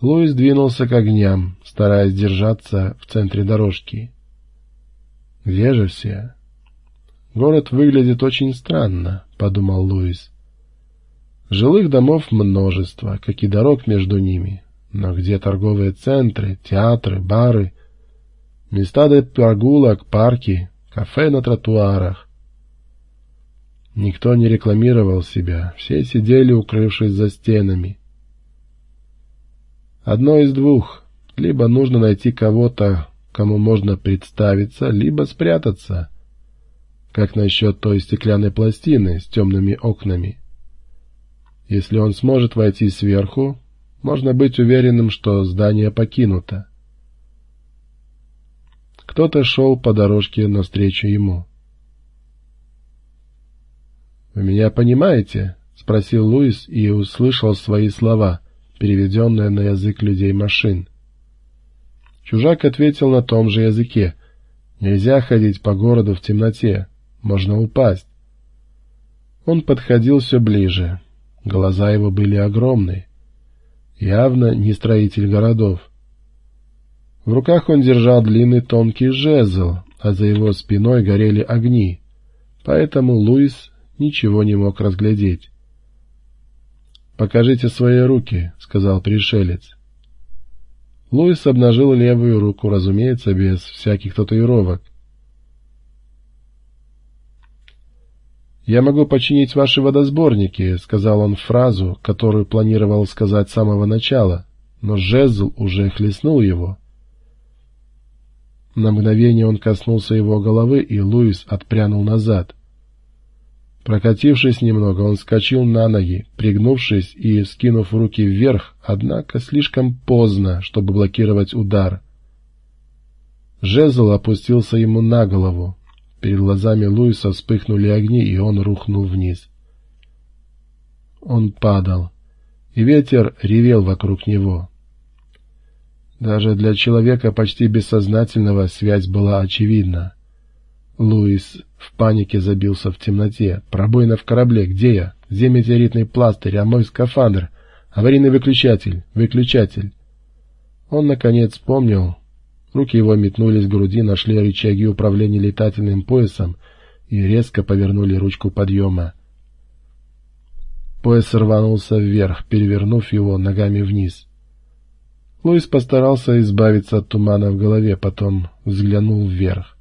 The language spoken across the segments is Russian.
Луис двинулся к огням, стараясь держаться в центре дорожки. «Где же все?» «Город выглядит очень странно», — подумал Луис. «Жилых домов множество, как и дорог между ними. Но где торговые центры, театры, бары, места для прогулок, парки, кафе на тротуарах?» Никто не рекламировал себя, все сидели, укрывшись за стенами. Одно из двух. Либо нужно найти кого-то, кому можно представиться, либо спрятаться. Как насчет той стеклянной пластины с темными окнами? Если он сможет войти сверху, можно быть уверенным, что здание покинуто. Кто-то шел по дорожке навстречу ему. «Вы меня понимаете?» — спросил Луис и услышал свои слова — переведенное на язык людей-машин. Чужак ответил на том же языке. «Нельзя ходить по городу в темноте. Можно упасть». Он подходил все ближе. Глаза его были огромные. Явно не строитель городов. В руках он держал длинный тонкий жезл, а за его спиной горели огни. Поэтому Луис ничего не мог разглядеть. «Покажите свои руки», — сказал пришелец. Луис обнажил левую руку, разумеется, без всяких татуировок. «Я могу починить ваши водосборники», — сказал он фразу, которую планировал сказать с самого начала, но жезл уже хлестнул его. На мгновение он коснулся его головы, и Луис отпрянул назад. Прокатившись немного, он скочил на ноги, пригнувшись и скинув руки вверх, однако слишком поздно, чтобы блокировать удар. Жезл опустился ему на голову. Перед глазами Луиса вспыхнули огни, и он рухнул вниз. Он падал, и ветер ревел вокруг него. Даже для человека почти бессознательного связь была очевидна. Луис в панике забился в темноте. Пробоина в корабле. Где я? Где метеоритный пластырь? А мой скафандр? Аварийный выключатель. Выключатель. Он, наконец, вспомнил. Руки его метнулись к груди, нашли рычаги управления летательным поясом и резко повернули ручку подъема. Пояс рванулся вверх, перевернув его ногами вниз. Луис постарался избавиться от тумана в голове, потом взглянул вверх.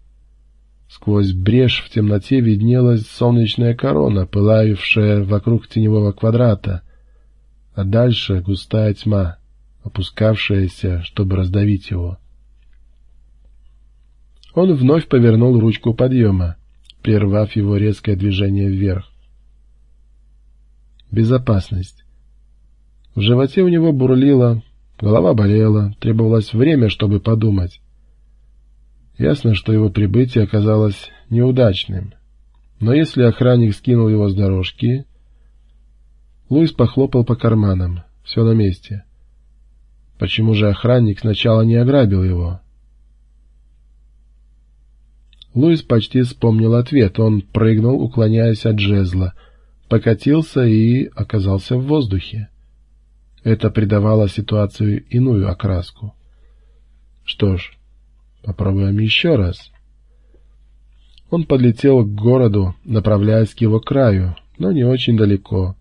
Сквозь брешь в темноте виднелась солнечная корона, пылающая вокруг теневого квадрата, а дальше густая тьма, опускавшаяся, чтобы раздавить его. Он вновь повернул ручку подъема, прервав его резкое движение вверх. Безопасность. В животе у него бурлило, голова болела, требовалось время, чтобы подумать. Ясно, что его прибытие оказалось неудачным. Но если охранник скинул его с дорожки... Луис похлопал по карманам. Все на месте. Почему же охранник сначала не ограбил его? Луис почти вспомнил ответ. Он прыгнул, уклоняясь от жезла, покатился и оказался в воздухе. Это придавало ситуацию иную окраску. Что ж, Попробуем еще раз. Он подлетел к городу, направляясь к его краю, но не очень далеко.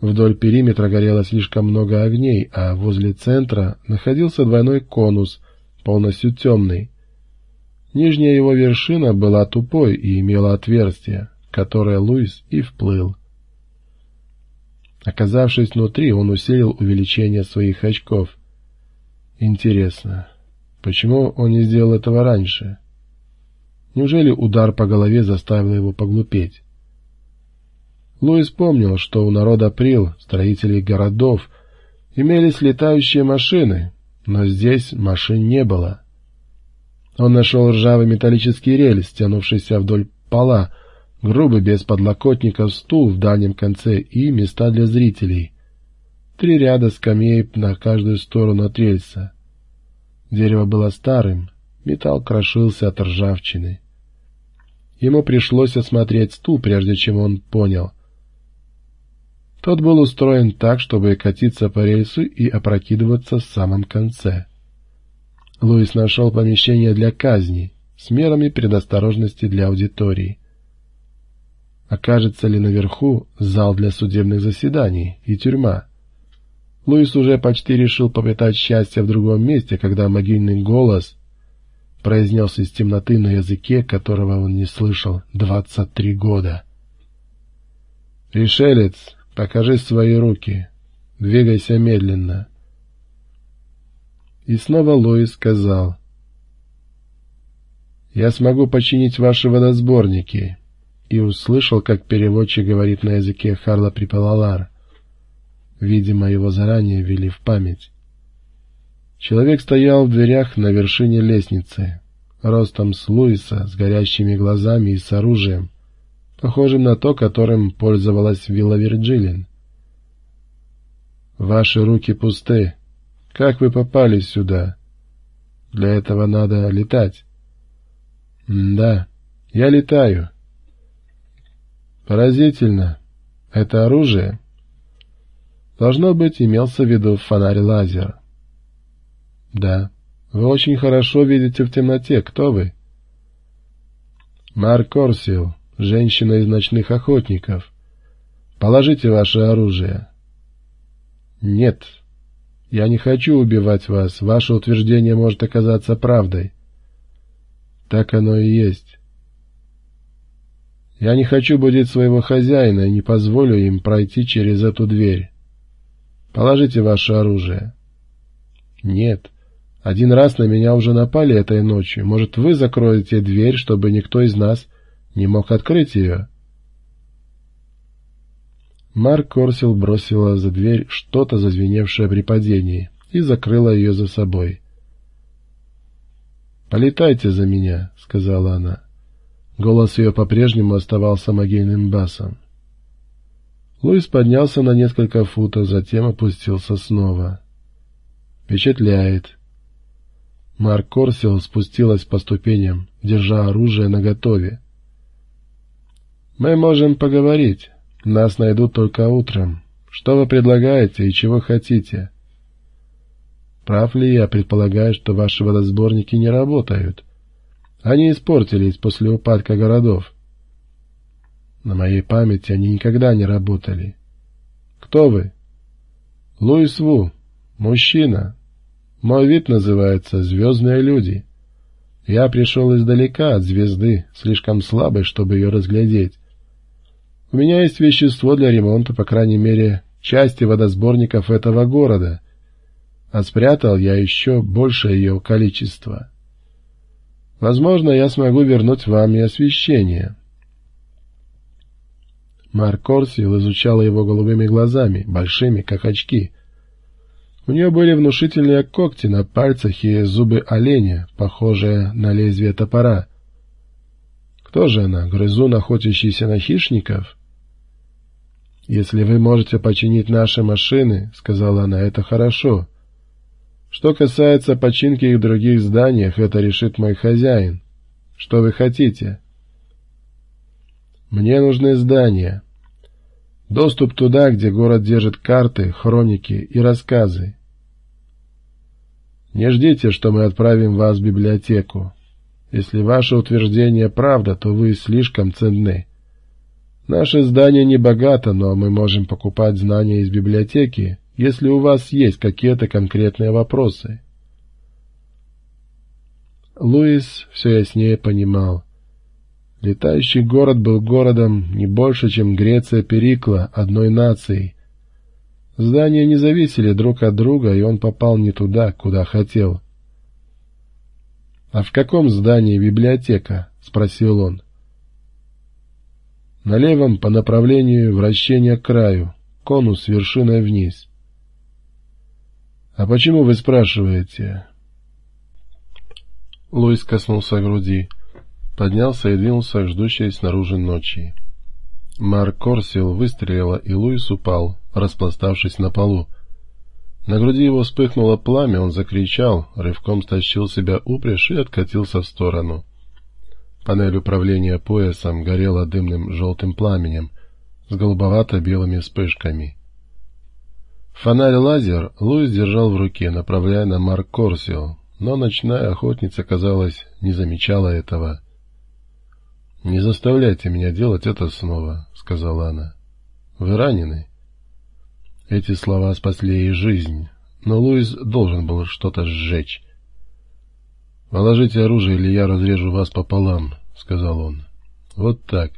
Вдоль периметра горело слишком много огней, а возле центра находился двойной конус, полностью темный. Нижняя его вершина была тупой и имела отверстие, в которое Луис и вплыл. Оказавшись внутри, он усилил увеличение своих очков. Интересно, Почему он не сделал этого раньше? Неужели удар по голове заставил его поглупеть? Луис помнил, что у народа Прил, строителей городов, имелись летающие машины, но здесь машин не было. Он нашел ржавый металлический рельс, тянувшийся вдоль пола, грубый без подлокотников стул в дальнем конце и места для зрителей. Три ряда скамей на каждую сторону от рельса. Дерево было старым, металл крошился от ржавчины. Ему пришлось осмотреть стул, прежде чем он понял. Тот был устроен так, чтобы катиться по рельсу и опрокидываться в самом конце. Луис нашел помещение для казни с мерами предосторожности для аудитории. Окажется ли наверху зал для судебных заседаний и тюрьма? Луис уже почти решил попытать счастье в другом месте, когда могильный голос произнес из темноты на языке, которого он не слышал двадцать три года. «Пришелец, покажи свои руки. Двигайся медленно». И снова Луис сказал, «Я смогу починить ваши водосборники», и услышал, как переводчик говорит на языке Харла Припалалар. Видимо, его заранее ввели в память. Человек стоял в дверях на вершине лестницы, ростом с Луиса, с горящими глазами и с оружием, похожим на то, которым пользовалась вилла Вирджилин. «Ваши руки пусты. Как вы попали сюда? Для этого надо летать». «Да, я летаю». «Поразительно. Это оружие?» Должно быть, имелся в виду фонарь-лазер. Да, вы очень хорошо видите в темноте. Кто вы? Марк Корсил, женщина из ночных охотников. Положите ваше оружие. Нет, я не хочу убивать вас. Ваше утверждение может оказаться правдой. Так оно и есть. Я не хочу будить своего хозяина и не позволю им пройти через эту дверь. Положите ваше оружие. Нет. Один раз на меня уже напали этой ночью. Может, вы закроете дверь, чтобы никто из нас не мог открыть ее? Марк Корсил бросила за дверь что-то, зазвеневшее при падении, и закрыла ее за собой. «Полетайте за меня», — сказала она. Голос ее по-прежнему оставался могильным басом. Луис поднялся на несколько футов, затем опустился снова. «Впечатляет». Марк Корсил спустилась по ступеням, держа оружие наготове. «Мы можем поговорить. Нас найдут только утром. Что вы предлагаете и чего хотите?» «Прав ли я предполагаю, что ваши водосборники не работают? Они испортились после упадка городов». На моей памяти они никогда не работали. Кто вы? Луис Ву. Мужчина. Мой вид называется «Звездные люди». Я пришел издалека от звезды, слишком слабой, чтобы ее разглядеть. У меня есть вещество для ремонта, по крайней мере, части водосборников этого города, а спрятал я еще больше ее количества. Возможно, я смогу вернуть вам и освещение. Марк Корсил изучала его голубыми глазами, большими, как очки. У нее были внушительные когти на пальцах и зубы оленя, похожие на лезвие топора. Кто же она, грызун, охотящийся на хищников? «Если вы можете починить наши машины, — сказала она, — это хорошо. Что касается починки их других зданиях, это решит мой хозяин. Что вы хотите?» «Мне нужны здания. Доступ туда, где город держит карты, хроники и рассказы. Не ждите, что мы отправим вас в библиотеку. Если ваше утверждение правда, то вы слишком ценны. Наше здание не богато, но мы можем покупать знания из библиотеки, если у вас есть какие-то конкретные вопросы. Луис все яснее понимал. Летающий город был городом не больше, чем Греция Перикла, одной нацией. Здания не зависели друг от друга, и он попал не туда, куда хотел. «А в каком здании библиотека?» — спросил он. «На левом по направлению вращения к краю, конус вершиной вниз». «А почему вы спрашиваете?» Луис коснулся груди поднялся и двинулся к ждущей снаружи ночи. Марк Корсил выстрелила, и Луис упал, распластавшись на полу. На груди его вспыхнуло пламя, он закричал, рывком стащил себя упряжь и откатился в сторону. Панель управления поясом горела дымным желтым пламенем с голубовато-белыми вспышками. Фонарь-лазер Луис держал в руке, направляя на Марк Корсио, но ночная охотница, казалось, не замечала этого. «Не заставляйте меня делать это снова», — сказала она. «Вы ранены?» Эти слова спасли ей жизнь, но Луис должен был что-то сжечь. «Положите оружие, или я разрежу вас пополам», — сказал он. «Вот так».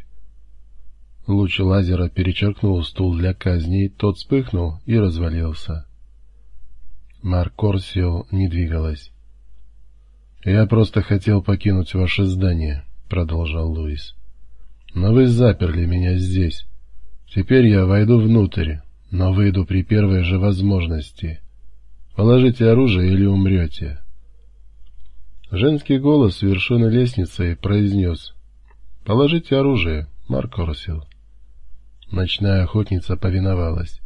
Луч лазера перечеркнул стул для казней, тот вспыхнул и развалился. Марк Корсио не двигалась. «Я просто хотел покинуть ваше здание», — продолжал Луис. «Но вы заперли меня здесь. Теперь я войду внутрь, но выйду при первой же возможности. Положите оружие или умрете». Женский голос с вершины лестницы произнес «Положите оружие, Марк Корсио». Ночная охотница повиновалась.